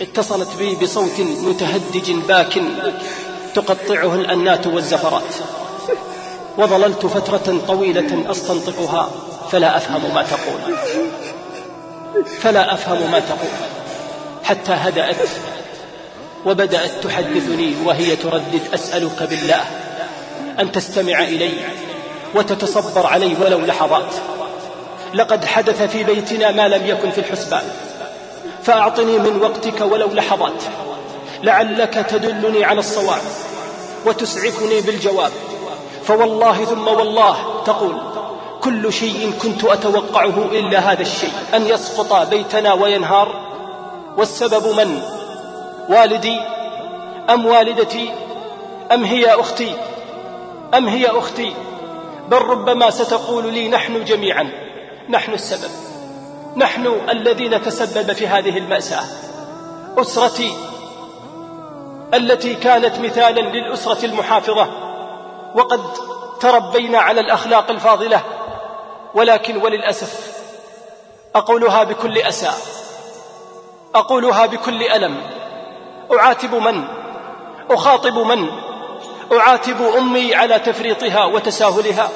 اتصلت بي بصوت متهدج باك تقطعه الأنات والزفرات. وظللت فترة طويلة أستنطقها فلا أفهم ما تقول. فلا أفهم ما تقول. حتى هدأت وبدأت تحدثني وهي تردد أسألك بالله أن تستمع إلي وتتصبر علي ولو لحظات. لقد حدث في بيتنا ما لم يكن في الحسبان. فأعطني من وقتك ولو لحظات لعلك تدلني على الصواب وتسعفني بالجواب. فوالله ثم والله تقول كل شيء كنت أتوقعه إلا هذا الشيء أن يسقط بيتنا وينهار. والسبب من؟ والدي. أم والدتي؟ أم هي أختي؟ أم هي أختي؟ بل ربما ستقول لي نحن جميعا نحن السبب. نحن الذين تسبب في هذه المأساة. أسرتي التي كانت مثالا للأسرة المحافظة وقد تربينا على الأخلاق الفاضلة ولكن وللأسف أقولها بكل أسى. أقولها بكل ألم. أعاتب من؟ أخاطب من؟ أعاتب أمي على تفريطها وتساهلها؟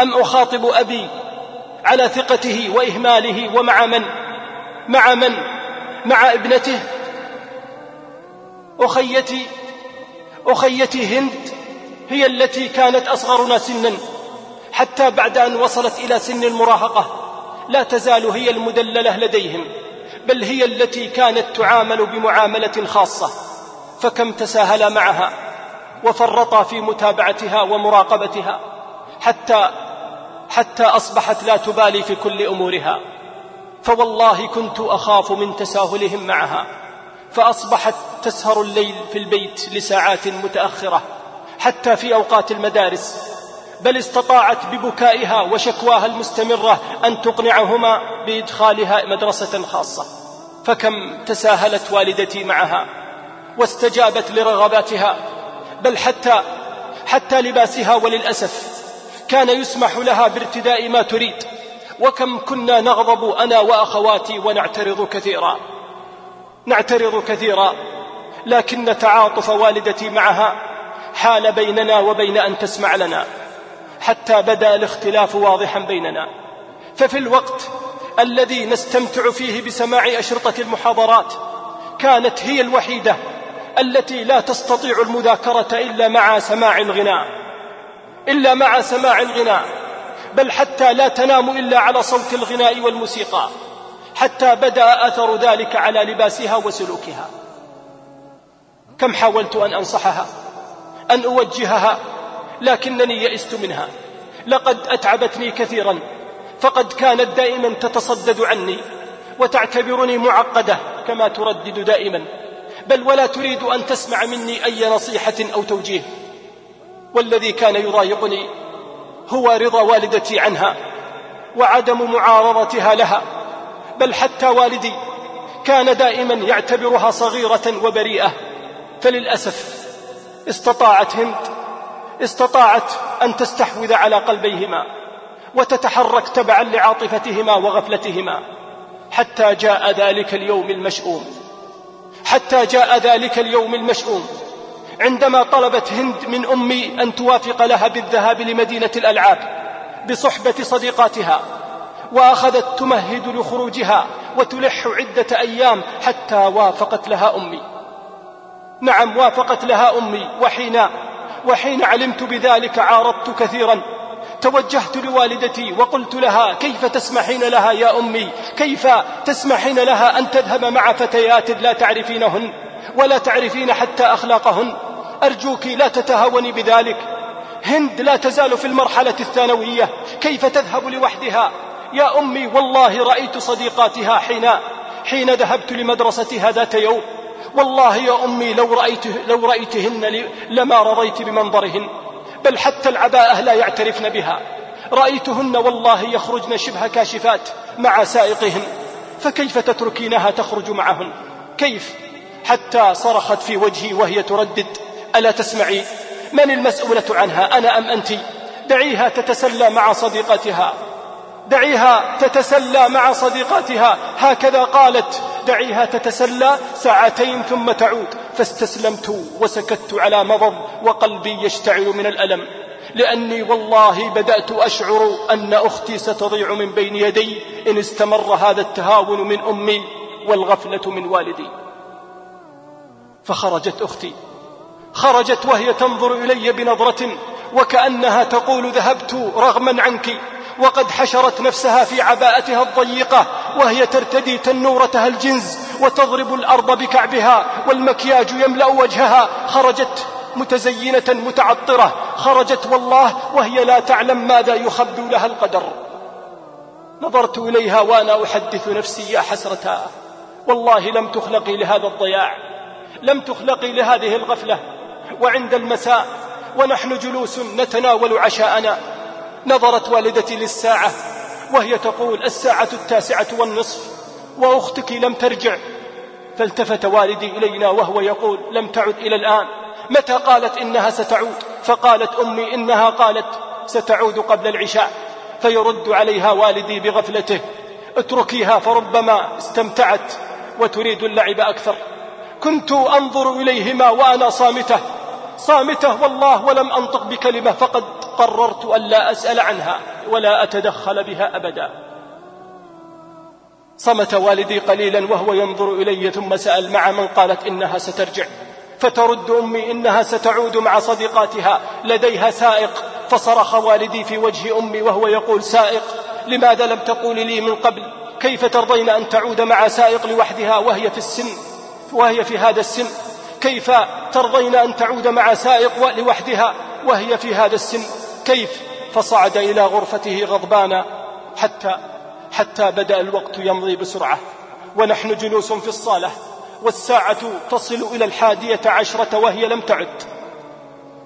أم أخاطب أبي على ثقته وإهماله ومع من؟ مع من؟ مع ابنته؟ أخيتي؟ أخيتي هند هي التي كانت أصغرنا سنا حتى بعد أن وصلت إلى سن المراهقة لا تزال هي المدللة لديهم بل هي التي كانت تعامل بمعاملة خاصة فكم تساهل معها وفرطا في متابعتها ومراقبتها حتى حتى أصبحت لا تبالي في كل أمورها. فوالله كنت أخاف من تساهلهم معها. فأصبحت تسهر الليل في البيت لساعات متأخرة حتى في أوقات المدارس. بل استطاعت ببكائها وشكواها المستمرة أن تقنعهما بإدخالها مدرسة خاصة. فكم تساهلت والدتي معها واستجابت لرغباتها. بل حتى حتى لباسها وللأسف كان يسمح لها بارتداء ما تريد. وكم كنا نغضب أنا وأخواتي ونعترض كثيرا. نعترض كثيرا. لكن تعاطف والدتي معها. حال بيننا وبين أن تسمع لنا. حتى بدا الاختلاف واضحا بيننا. ففي الوقت الذي نستمتع فيه بسماع أشرطة المحاضرات كانت هي الوحيدة التي لا تستطيع المذاكرة إلا مع سماع الغناء. إلا مع سماع الغناء بل حتى لا تنام إلا على صوت الغناء والموسيقى حتى بدأ أثر ذلك على لباسها وسلوكها. كم حاولت أن أنصحها أن أوجهها لكنني يئست منها. لقد أتعبتني كثيرا فقد كانت دائما تتصدد عني وتعتبرني معقدة كما تردد دائما بل ولا تريد أن تسمع مني أي نصيحة أو توجيه. والذي كان يضايقني هو رضا والدتي عنها وعدم معارضتها لها بل حتى والدي كان دائما يعتبرها صغيرة وبريئة. فللأسف استطاعت هند استطاعت أن تستحوذ على قلبيهما وتتحرك تبعا لعاطفتهما وغفلتهما حتى جاء ذلك اليوم المشؤوم. حتى جاء ذلك اليوم المشؤوم. عندما طلبت هند من أمي أن توافق لها بالذهاب لمدينة الألعاب بصحبة صديقاتها وأخذت تمهد لخروجها وتلح عدة أيام حتى وافقت لها أمي. نعم وافقت لها أمي وحين وحين علمت بذلك عارضت كثيرا. توجهت لوالدتي وقلت لها كيف تسمحين لها يا أمي؟ كيف تسمحين لها أن تذهب مع فتيات لا تعرفينهن ولا تعرفين حتى أخلاقهن؟ أرجوك لا تتهاوني بذلك. هند لا تزال في المرحلة الثانوية. كيف تذهب لوحدها؟ يا أمي والله رأيت صديقاتها حين حين ذهبت لمدرستها ذات يوم. والله يا أمي لو, رأيت لو رأيتهن لما رضيت بمنظرهن. بل حتى العباءة لا يعترفن بها. رأيتهن والله يخرجن شبه كاشفات مع سائقهن. فكيف تتركينها تخرج معهن؟ كيف؟ حتى صرخت في وجهي وهي تردد. ألا تسمعي؟ من المسؤولة عنها؟ أنا أم أنت؟ دعيها تتسلى مع صديقتها دعيها تتسلى مع صديقاتها. هكذا قالت. دعيها تتسلى ساعتين ثم تعود. فاستسلمت وسكت على مضض وقلبي يشتعل من الألم. لأني والله بدأت أشعر أن أختي ستضيع من بين يدي إن استمر هذا التهاون من أمي والغفلة من والدي. فخرجت أختي. خرجت وهي تنظر إلي بنظرة وكأنها تقول ذهبت رغما عنك وقد حشرت نفسها في عباءتها الضيقة وهي ترتدي تنورتها الجنز وتضرب الأرض بكعبها والمكياج يملأ وجهها. خرجت متزينة متعطرة خرجت والله وهي لا تعلم ماذا يخبي لها القدر. نظرت إليها وأنا أحدث نفسي يا حسرتها والله لم تخلقي لهذا الضياع لم تخلقي لهذه الغفلة. وعند المساء ونحن جلوس نتناول عشاءنا. نظرت والدتي للساعة وهي تقول الساعة التاسعة والنصف وأختك لم ترجع. فالتفت والدي إلينا وهو يقول لم تعد إلى الآن. متى قالت إنها ستعود؟ فقالت أمي إنها قالت ستعود قبل العشاء. فيرد عليها والدي بغفلته اتركيها فربما استمتعت وتريد اللعب أكثر. كنت أنظر إليهما وأنا صامتة. صامتة والله ولم أنطق بكلمة فقد قررت ألا أسأل عنها ولا أتدخل بها أبدا. صمت والدي قليلا وهو ينظر إلي ثم سأل مع من قالت إنها سترجع. فترد أمي إنها ستعود مع صديقاتها لديها سائق. فصرخ والدي في وجه أمي وهو يقول سائق لماذا لم تقول لي من قبل؟ كيف ترضين أن تعود مع سائق لوحدها وهي في السن؟ وهي في هذا السن. كيف ترضين أن تعود مع سائق لوحدها؟ وهي في هذا السن. كيف فصعد إلى غرفته غضبانا؟ حتى حتى بدأ الوقت يمضي بسرعة. ونحن جلوس في الصالة والساعة تصل إلى الحادية عشرة وهي لم تعد.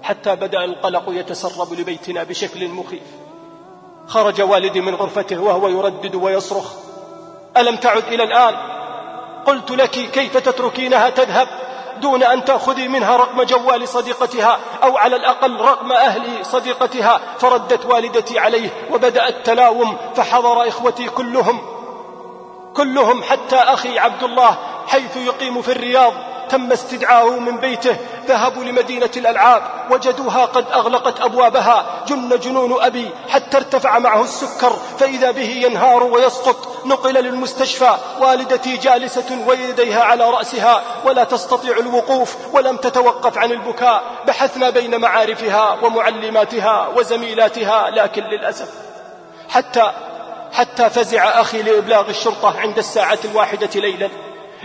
حتى بدأ القلق يتسرب لبيتنا بشكل مخيف. خرج والدي من غرفته وهو يردد ويصرخ. ألم تعد إلى الآن؟ قلت لك كيف تتركينها تذهب دون أن تأخذي منها رقم جوال صديقتها أو على الأقل رقم أهل صديقتها فردت والدتي عليه وبدأ التلاوم فحضر إخوتي كلهم كلهم حتى أخي عبد الله حيث يقيم في الرياض تم استدعاؤه من بيته ذهبوا لمدينة الألعاب وجدوها قد أغلقت أبوابها. جن جنون أبي حتى ارتفع معه السكر فإذا به ينهار ويسقط نقل للمستشفى. والدتي جالسة ويديها على رأسها ولا تستطيع الوقوف ولم تتوقف عن البكاء. بحثنا بين معارفها ومعلماتها وزميلاتها لكن للأسف حتى حتى فزع أخي لإبلاغ الشرطة عند الساعة الواحدة ليلا.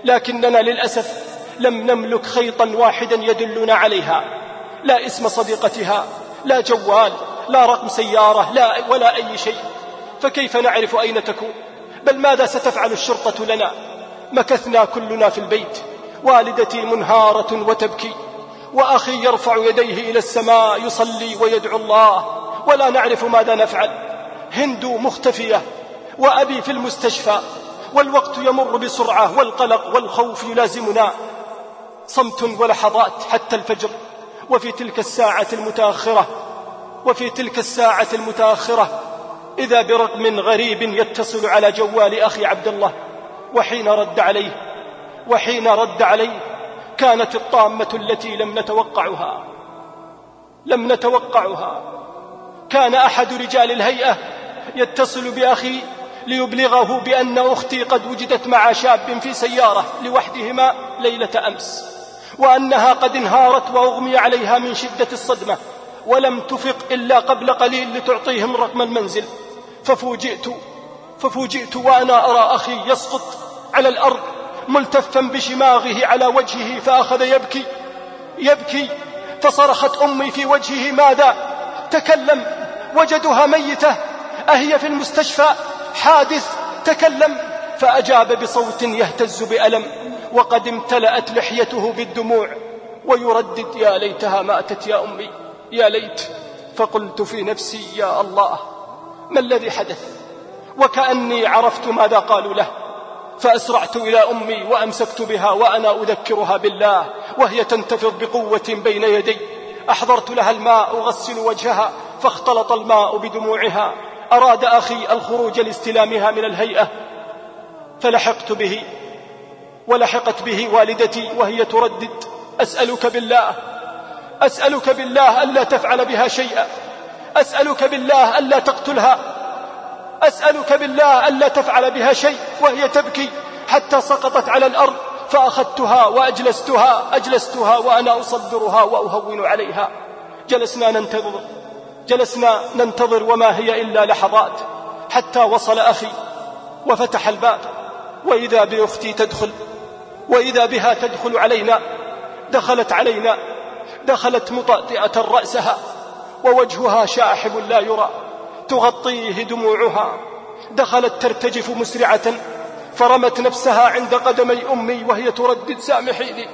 لكننا للأسف لم نملك خيطا واحدا يدلنا عليها. لا اسم صديقتها لا جوال لا رقم سيارة لا ولا أي شيء. فكيف نعرف أين تكون؟ بل ماذا ستفعل الشرطة لنا؟ مكثنا كلنا في البيت. والدتي منهارة وتبكي. وأخي يرفع يديه إلى السماء يصلي ويدعو الله. ولا نعرف ماذا نفعل. هند مختفية وأبي في المستشفى. والوقت يمر بسرعة والقلق والخوف يلازمنا. صمت ولحظات حتى الفجر. وفي تلك الساعة المتأخرة وفي تلك الساعة المتأخرة إذا برقم غريب يتصل على جوال أخي عبد الله وحين رد عليه وحين رد عليه كانت الطامة التي لم نتوقعها لم نتوقعها. كان أحد رجال الهيئة يتصل بأخي ليبلغه بأن أختي قد وجدت مع شاب في سيارة لوحدهما ليلة أمس. وأنها قد انهارت وأغمي عليها من شدة الصدمة ولم تفق إلا قبل قليل لتعطيهم رقم المنزل. ففوجئت ففوجئت وأنا أرى أخي يسقط على الأرض ملتفا بشماغه على وجهه فأخذ يبكي يبكي فصرخت أمي في وجهه ماذا؟ تكلم وجدها ميتة أهي في المستشفى حادث تكلم. فأجاب بصوت يهتز بألم. وقد امتلأت لحيته بالدموع ويردد يا ليتها ماتت يا أمي يا ليت. فقلت في نفسي يا الله ما الذي حدث؟ وكأني عرفت ماذا قالوا له. فأسرعت إلى أمي وأمسكت بها وأنا أذكرها بالله وهي تنتفض بقوة بين يدي. أحضرت لها الماء أغسل وجهها فاختلط الماء بدموعها. أراد أخي الخروج لاستلامها من الهيئة فلحقت به. ولحقت به والدتي وهي تردد. أسألك بالله أسألك بالله ألا تفعل بها شيئا. أسألك بالله ألا تقتلها. أسألك بالله ألا تفعل بها شيء وهي تبكي حتى سقطت على الأرض فأخذتها وأجلستها أجلستها وأنا أصبرها وأهون عليها. جلسنا ننتظر جلسنا ننتظر وما هي إلا لحظات حتى وصل أخي وفتح الباب. وإذا بأختي تدخل وإذا بها تدخل علينا دخلت علينا دخلت مطأطئة رأسها ووجهها شاحب لا يرى تغطيه دموعها دخلت ترتجف مسرعة فرمت نفسها عند قدمي أمي وهي تردد سامحيني.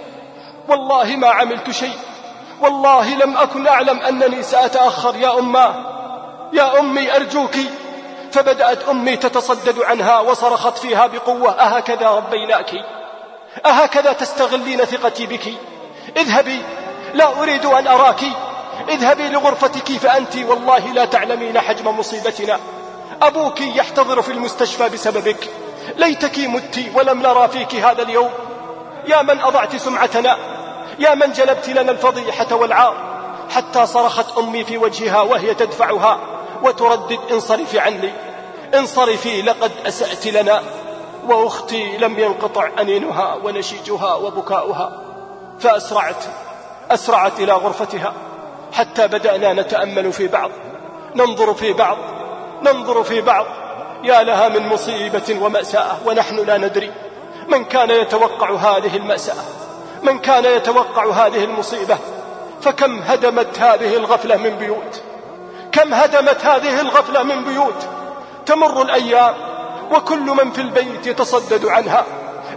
والله ما عملت شيء والله لم أكن أعلم أنني سأتأخر يا أماه يا أمي أرجوك. فبدأت أمي تتصدد عنها وصرخت فيها بقوة أهكذا ربيناك. أهكذا تستغلين ثقتي بك. اذهبي لا أريد أن أراك. اذهبي لغرفتك فأنت والله لا تعلمين حجم مصيبتنا. أبوك يحتضر في المستشفى بسببك. ليتك مت ولم نرى فيك هذا اليوم. يا من أضعت سمعتنا يا من جلبت لنا الفضيحة والعار. حتى صرخت أمي في وجهها وهي تدفعها وتردد انصرفي عني. انصرفي لقد أسأت لنا. وأختي لم ينقطع أنينها ونشيجها وبكاؤها فأسرعت أسرعت إلى غرفتها حتى بدأنا نتأمل في بعض ننظر في بعض ننظر في بعض. يا لها من مصيبة ومأساة ونحن لا ندري من كان يتوقع هذه المأساة من كان يتوقع هذه المصيبة. فكم هدمت هذه الغفلة من بيوت كم هدمت هذه الغفلة من بيوت. تمر الأيام وكل من في البيت يتصدد عنها.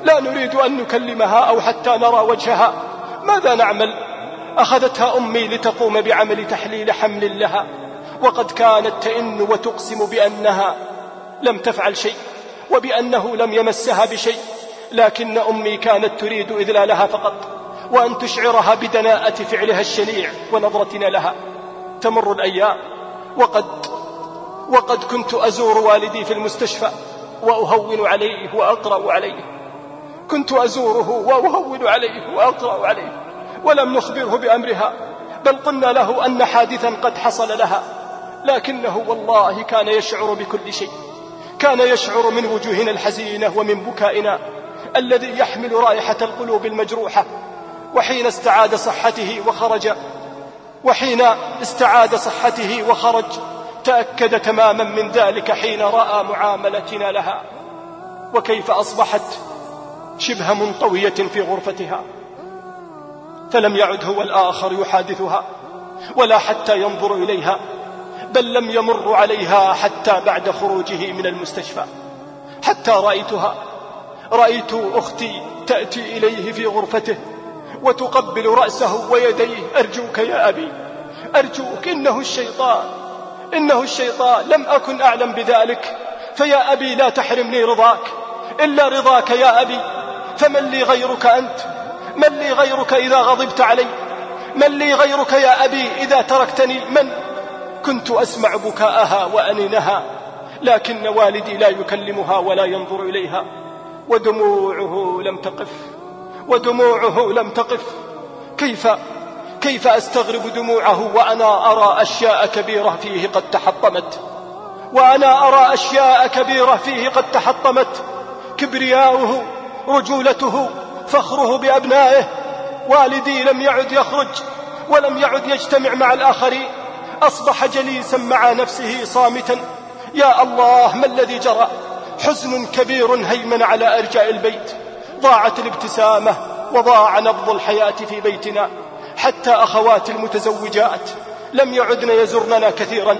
لا نريد أن نكلمها أو حتى نرى وجهها. ماذا نعمل؟ أخذتها أمي لتقوم بعمل تحليل حمل لها. وقد كانت تئن وتقسم بأنها لم تفعل شيء وبأنه لم يمسها بشيء. لكن أمي كانت تريد إذلالها فقط وأن تشعرها بدناءة فعلها الشنيع ونظرتنا لها. تمر الأيام. وقد وقد كنت أزور والدي في المستشفى. وأهون عليه وأقرأ عليه. كنت أزوره وأهون عليه وأقرأ عليه. ولم نخبره بأمرها بل قلنا له أن حادثا قد حصل لها. لكنه والله كان يشعر بكل شيء. كان يشعر من وجوهنا الحزينة ومن بكائنا الذي يحمل رائحة القلوب المجروحة. وحين استعاد صحته وخرج وحين استعاد صحته وخرج تأكد تماما من ذلك حين رأى معاملتنا لها. وكيف أصبحت شبه منطوية في غرفتها. فلم يعد هو الآخر يحادثها ولا حتى ينظر إليها بل لم يمر عليها حتى بعد خروجه من المستشفى. حتى رأيتها رأيت أختي تأتي إليه في غرفته وتقبل رأسه ويديه. أرجوك يا أبي أرجوك إنه الشيطان. إنه الشيطان لم أكن أعلم بذلك. فيا أبي لا تحرمني رضاك. إلا رضاك يا أبي. فمن لي غيرك أنت؟ من لي غيرك إذا غضبت علي؟ من لي غيرك يا أبي إذا تركتني؟ من؟ كنت أسمع بكاءها وأنينها لكن والدي لا يكلمها ولا ينظر إليها. ودموعه لم تقف. ودموعه لم تقف. كيف كيف أستغرب دموعه وأنا أرى أشياء كبيرة فيه قد تحطمت. وأنا أرى أشياء كبيرة فيه قد تحطمت. كبرياؤه رجولته فخره بأبنائه. والدي لم يعد يخرج ولم يعد يجتمع مع الآخرين أصبح جليسا مع نفسه صامتا. يا الله ما الذي جرى؟ حزن كبير هيمن على أرجاء البيت. ضاعت الابتسامة وضاع نبض الحياة في بيتنا. حتى أخوات المتزوجات لم يعدن يزرننا كثيرا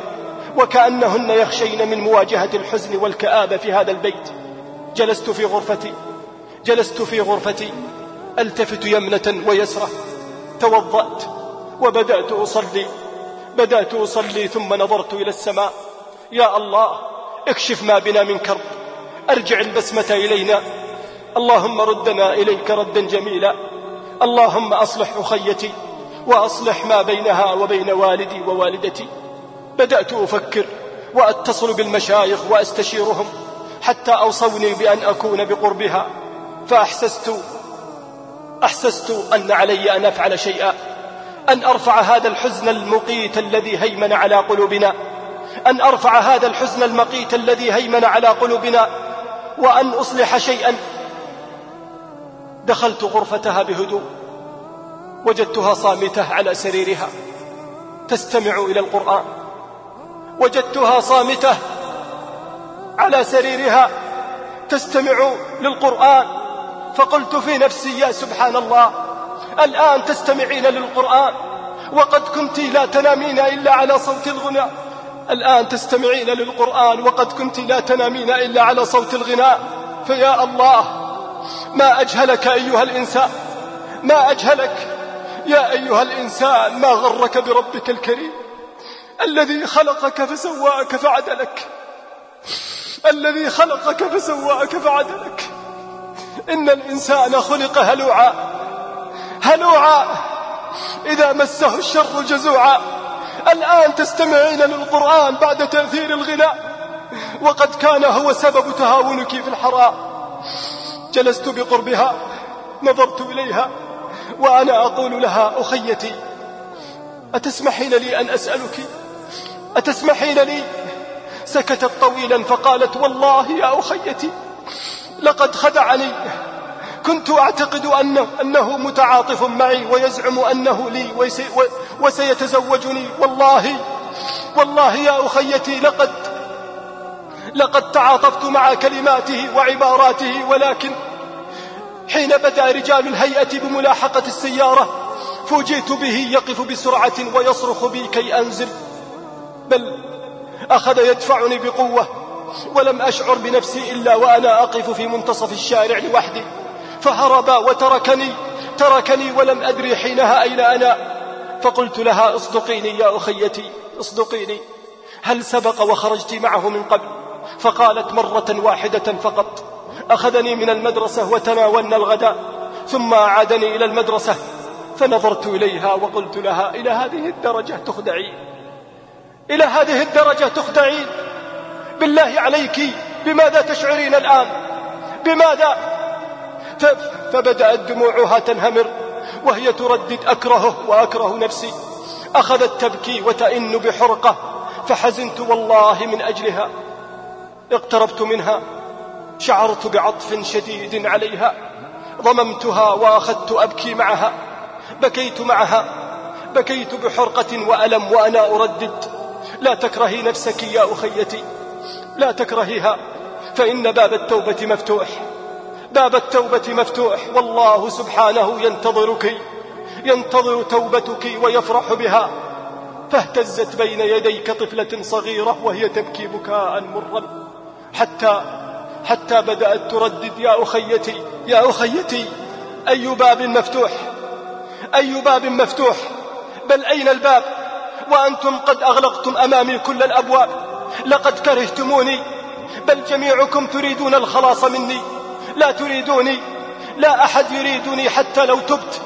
وكأنهن يخشين من مواجهة الحزن والكآبة في هذا البيت. جلست في غرفتي جلست في غرفتي ألتفت يمنة ويسرة. توضأت وبدأت أصلي بدأت أصلي ثم نظرت إلى السماء. يا الله اكشف ما بنا من كرب. أرجع البسمة إلينا. اللهم ردنا إليك ردا جميلا. اللهم أصلح أخيتي وأصلح ما بينها وبين والدي ووالدتي. بدأت أفكر وأتصل بالمشايخ وأستشيرهم حتى أوصوني بأن أكون بقربها. فأحسست أحسست أن علي أن أفعل شيئا أن أرفع هذا الحزن المقيت الذي هيمن على قلوبنا أن أرفع هذا الحزن المقيت الذي هيمن على قلوبنا وأن أصلح شيئا دخلت غرفتها بهدوء. وجدتها صامتة على سريرها. تستمع إلى القرآن. وجدتها صامتة على سريرها. تستمع للقرآن. فقلت في نفسي يا سبحان الله الآن تستمعين للقرآن. وقد كنت لا تنامين إلا على صوت الغناء. الآن تستمعين للقرآن. وقد كنت لا تنامين إلا على صوت الغناء. فيا الله ما أجهلك أيها الإنسان؟ ما أجهلك؟ يا أيها الإنسان ما غرك بربك الكريم؟ الذي خلقك فسواك فعدلك. الذي خلقك فسواك فعدلك. إن الإنسان خلق هلوعا. هلوعا. إذا مسه الشر جزوعا. الآن تستمعين للقرآن بعد تأثير الغناء. وقد كان هو سبب تهاونك في الحرام. جلست بقربها نظرت إليها وأنا أقول لها أخيتي أتسمحين لي أن أسألك؟ أتسمحين لي؟ سكتت طويلا فقالت والله يا أخيتي لقد خدعني. كنت أعتقد أنه, أنه متعاطف معي ويزعم أنه لي وسيتزوجني. والله والله يا أخيتي لقد لقد تعاطفت مع كلماته وعباراته ولكن حين بدا رجال الهيئة بملاحقة السيارة فوجئت به يقف بسرعة ويصرخ بي كي أنزل بل أخذ يدفعني بقوة ولم أشعر بنفسي إلا وأنا أقف في منتصف الشارع لوحدي فهرب وتركني تركني ولم أدري حينها أين أنا فقلت لها اصدقيني يا أخيتي اصدقيني هل سبق وخرجت معه من قبل؟ فقالت مرة واحدة فقط أخذني من المدرسة وتناولنا الغداء ثم أعادني إلى المدرسة فنظرت إليها وقلت لها إلى هذه الدرجة تخدعين إلى هذه الدرجة تخدعين بالله عليك بماذا تشعرين الآن؟ بماذا؟ فبدأت دموعها تنهمر وهي تردد أكرهه وأكره نفسي أخذت تبكي وتئن بحرقة فحزنت والله من أجلها. اقتربت منها شعرت بعطف شديد عليها ضممتها وأخذت أبكي معها بكيت معها بكيت بحرقة وألم وأنا أردد. لا تكرهي نفسك يا أخيتي لا تكرهيها فإن باب التوبة مفتوح باب التوبة مفتوح. والله سبحانه ينتظرك ينتظر توبتك ويفرح بها. فاهتزت بين يديك طفلة صغيرة وهي تبكي بكاء مرا حتى حتى بدأت تردد يا أخيتي يا أخيتي أي باب مفتوح؟ أي باب مفتوح؟ بل أين الباب؟ وأنتم قد أغلقتم أمامي كل الأبواب. لقد كرهتموني بل جميعكم تريدون الخلاص مني. لا تريدوني لا أحد يريدني حتى لو تبت.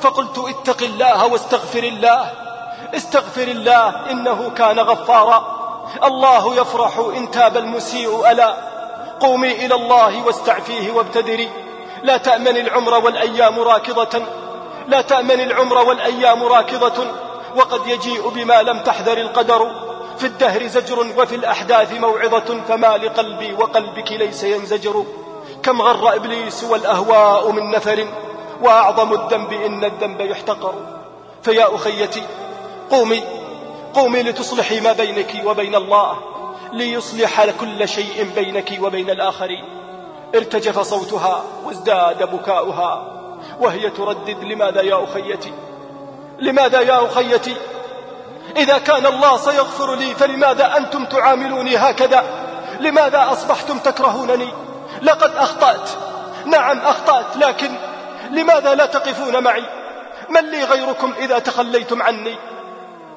فقلت اتق الله واستغفر الله استغفر الله إنه كان غفارا. الله يفرح إن تاب المسيء. ألا قومي إلى الله واستعفيه وابتدري. لا تأمن العمر والأيام راكضة. لا تأمن العمر والأيام راكضة. وقد يجيء بما لم تحذر القدر. في الدهر زجر وفي الأحداث موعظة. فما لقلبي وقلبك ليس ينزجر. كم غر إبليس والأهواء من نفر. وأعظم الذنب إن الذنب يحتقر. فيا أخيتي قومي قومي لتصلحي ما بينك وبين الله ليصلح كل شيء بينك وبين الآخرين. ارتجف صوتها وازداد بكاؤها وهي تردد لماذا يا أخيتي؟ لماذا يا أخيتي؟ إذا كان الله سيغفر لي فلماذا أنتم تعاملوني هكذا؟ لماذا أصبحتم تكرهونني؟ لقد أخطأت. نعم أخطأت لكن لماذا لا تقفون معي؟ من لي غيركم إذا تخليتم عني؟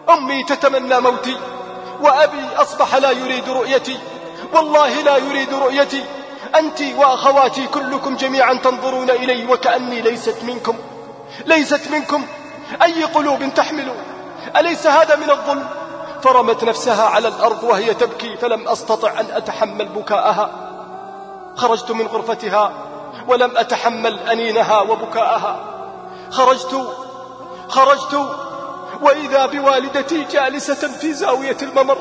أمي تتمنى موتي وأبي أصبح لا يريد رؤيتي. والله لا يريد رؤيتي. أنت وأخواتي كلكم جميعا تنظرون إلي وكأني ليست منكم. ليست منكم. أي قلوب تحملون أليس هذا من الظلم؟ فرمت نفسها على الأرض وهي تبكي فلم أستطع أن أتحمل بكاءها. خرجت من غرفتها ولم أتحمل أنينها وبكاءها. خرجت خرجت وإذا بوالدتي جالسة في زاوية الممر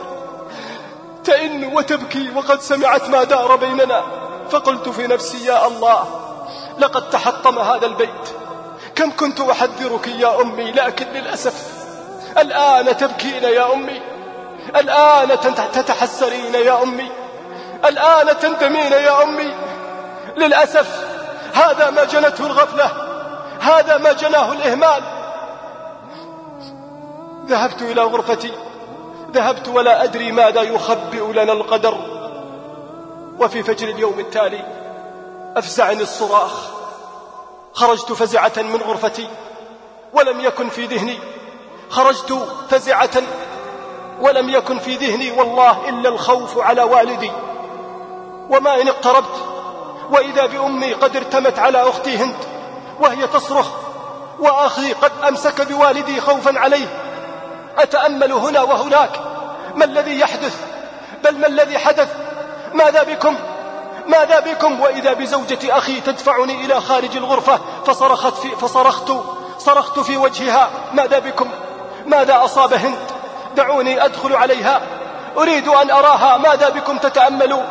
تئن وتبكي وقد سمعت ما دار بيننا. فقلت في نفسي يا الله لقد تحطم هذا البيت. كم كنت أحذرك يا أمي لكن للأسف الآن تبكين يا أمي. الآن تتحسرين يا أمي. الآن تندمين يا أمي. للأسف هذا ما جنته الغفلة هذا ما جناه الإهمال. ذهبت إلى غرفتي. ذهبت ولا أدري ماذا يخبئ لنا القدر. وفي فجر اليوم التالي أفزعني الصراخ. خرجت فزعة من غرفتي. ولم يكن في ذهني. خرجت فزعة ولم يكن في ذهني والله إلا الخوف على والدي. وما إن اقتربت وإذا بأمي قد ارتمت على أختي هند وهي تصرخ وأخي قد أمسك بوالدي خوفا عليه. أتأمل هنا وهناك؟ ما الذي يحدث؟ بل ما الذي حدث؟ ماذا بكم؟ ماذا بكم؟ وإذا بزوجة أخي تدفعني إلى خارج الغرفة فصرخت في فصرخت صرخت في وجهها ماذا بكم؟ ماذا أصاب هند دعوني أدخل عليها. أريد أن أراها. ماذا بكم تتأملوا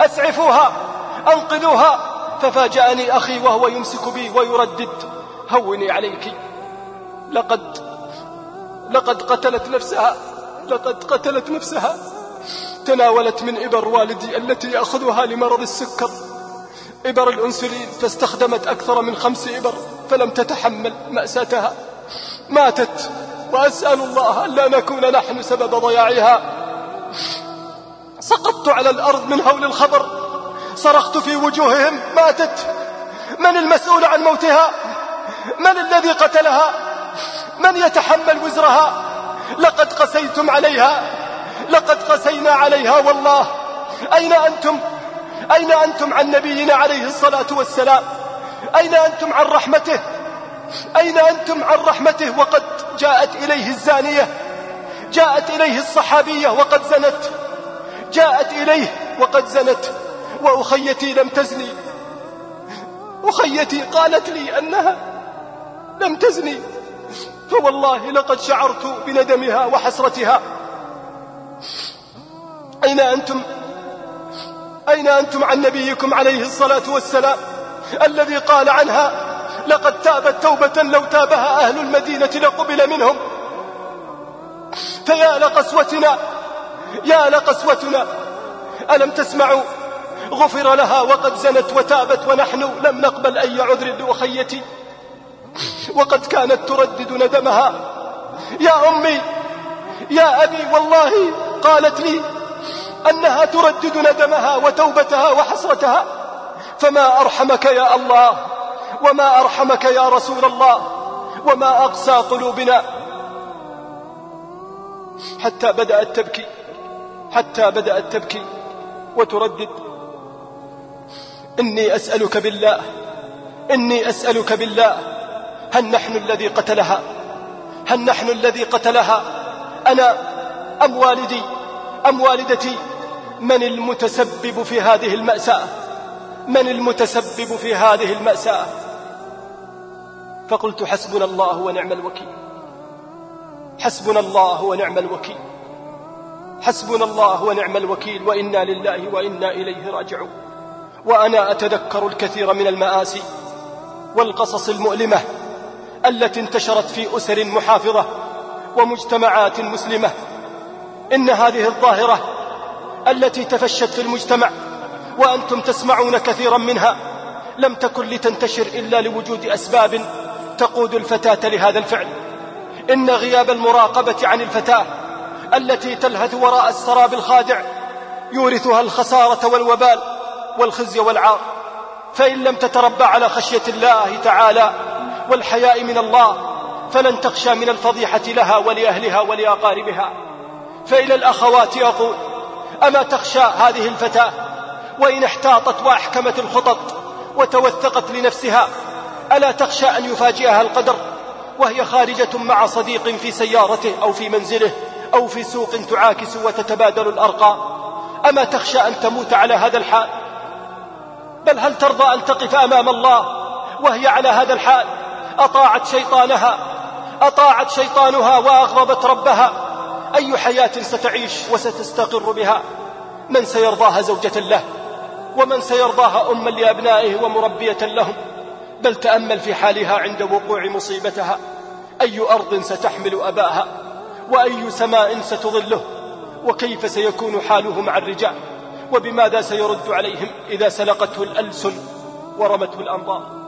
أسعفوها أنقذوها. ففاجأني أخي وهو يمسك بي ويردد. هوني عليك. لقد لقد قتلت نفسها لقد قتلت نفسها. تناولت من إبر والدي التي يأخذها لمرض السكر. إبر الأنسولين فاستخدمت أكثر من خمس إبر فلم تتحمل مأساتها. ماتت وأسأل الله ألا نكون نحن سبب ضياعها. سقطت على الأرض من هول الخبر. صرخت في وجوههم ماتت. من المسؤول عن موتها؟ من الذي قتلها؟ من يتحمل وزرها؟ لقد قسيتم عليها. لقد قسينا عليها والله. أين أنتم؟ أين أنتم عن نبينا عليه الصلاة والسلام؟ أين أنتم عن رحمته؟ أين أنتم عن رحمته؟ وقد جاءت إليه الزانية. جاءت إليه الصحابية وقد زنت. جاءت إليه وقد زنت. وأخيتي لم تزني. أخيتي قالت لي أنها لم تزني. فوالله لقد شعرت بندمها وحسرتها. أين أنتم؟ أين أنتم عن نبيكم عليه الصلاة والسلام؟ الذي قال عنها لقد تابت توبة لو تابها أهل المدينة لقبل منهم. فيا لقسوتنا يا لقسوتنا ألم تسمعوا؟ غفر لها وقد زنت وتابت ونحن لم نقبل أي عذر لأخيتي. وقد كانت تردد ندمها. يا أمي يا أبي والله قالت لي أنها تردد ندمها وتوبتها وحسرتها. فما أرحمك يا الله وما أرحمك يا رسول الله وما أقسى قلوبنا. حتى بدأت تبكي حتى بدأت تبكي وتردد. إني أسألك بالله إني أسألك بالله هل نحن الذي قتلها؟ هل نحن الذي قتلها؟ أنا أم والدي أم والدتي؟ من المتسبب في هذه المأساة؟ من المتسبب في هذه المأساة؟ فقلت حسبنا الله ونعم الوكيل. حسبنا الله ونعم الوكيل. حسبنا الله ونعم الوكيل وإنا لله وإنا إليه راجعون. وأنا أتذكر الكثير من المآسي والقصص المؤلمة التي انتشرت في أسر محافظة ومجتمعات مسلمة. إن هذه الظاهرة التي تفشت في المجتمع وأنتم تسمعون كثيرا منها لم تكن لتنتشر إلا لوجود أسباب تقود الفتاة لهذا الفعل. إن غياب المراقبة عن الفتاة التي تلهث وراء السراب الخادع يورثها الخسارة والوبال والخزي والعار. فإن لم تتربى على خشية الله تعالى والحياء من الله فلن تخشى من الفضيحة لها ولأهلها ولأقاربها. فإلى الأخوات أقول أما تخشى هذه الفتاة؟ وإن احتاطت وأحكمت الخطط وتوثقت لنفسها ألا تخشى أن يفاجئها القدر؟ وهي خارجة مع صديق في سيارته أو في منزله أو في سوق تعاكس وتتبادل الأرقام. أما تخشى أن تموت على هذا الحال؟ بل هل ترضى أن تقف أمام الله وهي على هذا الحال؟ أطاعت شيطانها أطاعت شيطانها وأغضبت ربها. أي حياة ستعيش وستستقر بها؟ من سيرضاها زوجة له؟ ومن سيرضاها أما لأبنائه ومربية لهم؟ بل تأمل في حالها عند وقوع مصيبتها. أي أرض ستحمل أباها؟ وأي سماء ستظله؟ وكيف سيكون حاله مع الرجال؟ وبماذا سيرد عليهم إذا سلقته الألسن ورمته الأنظار؟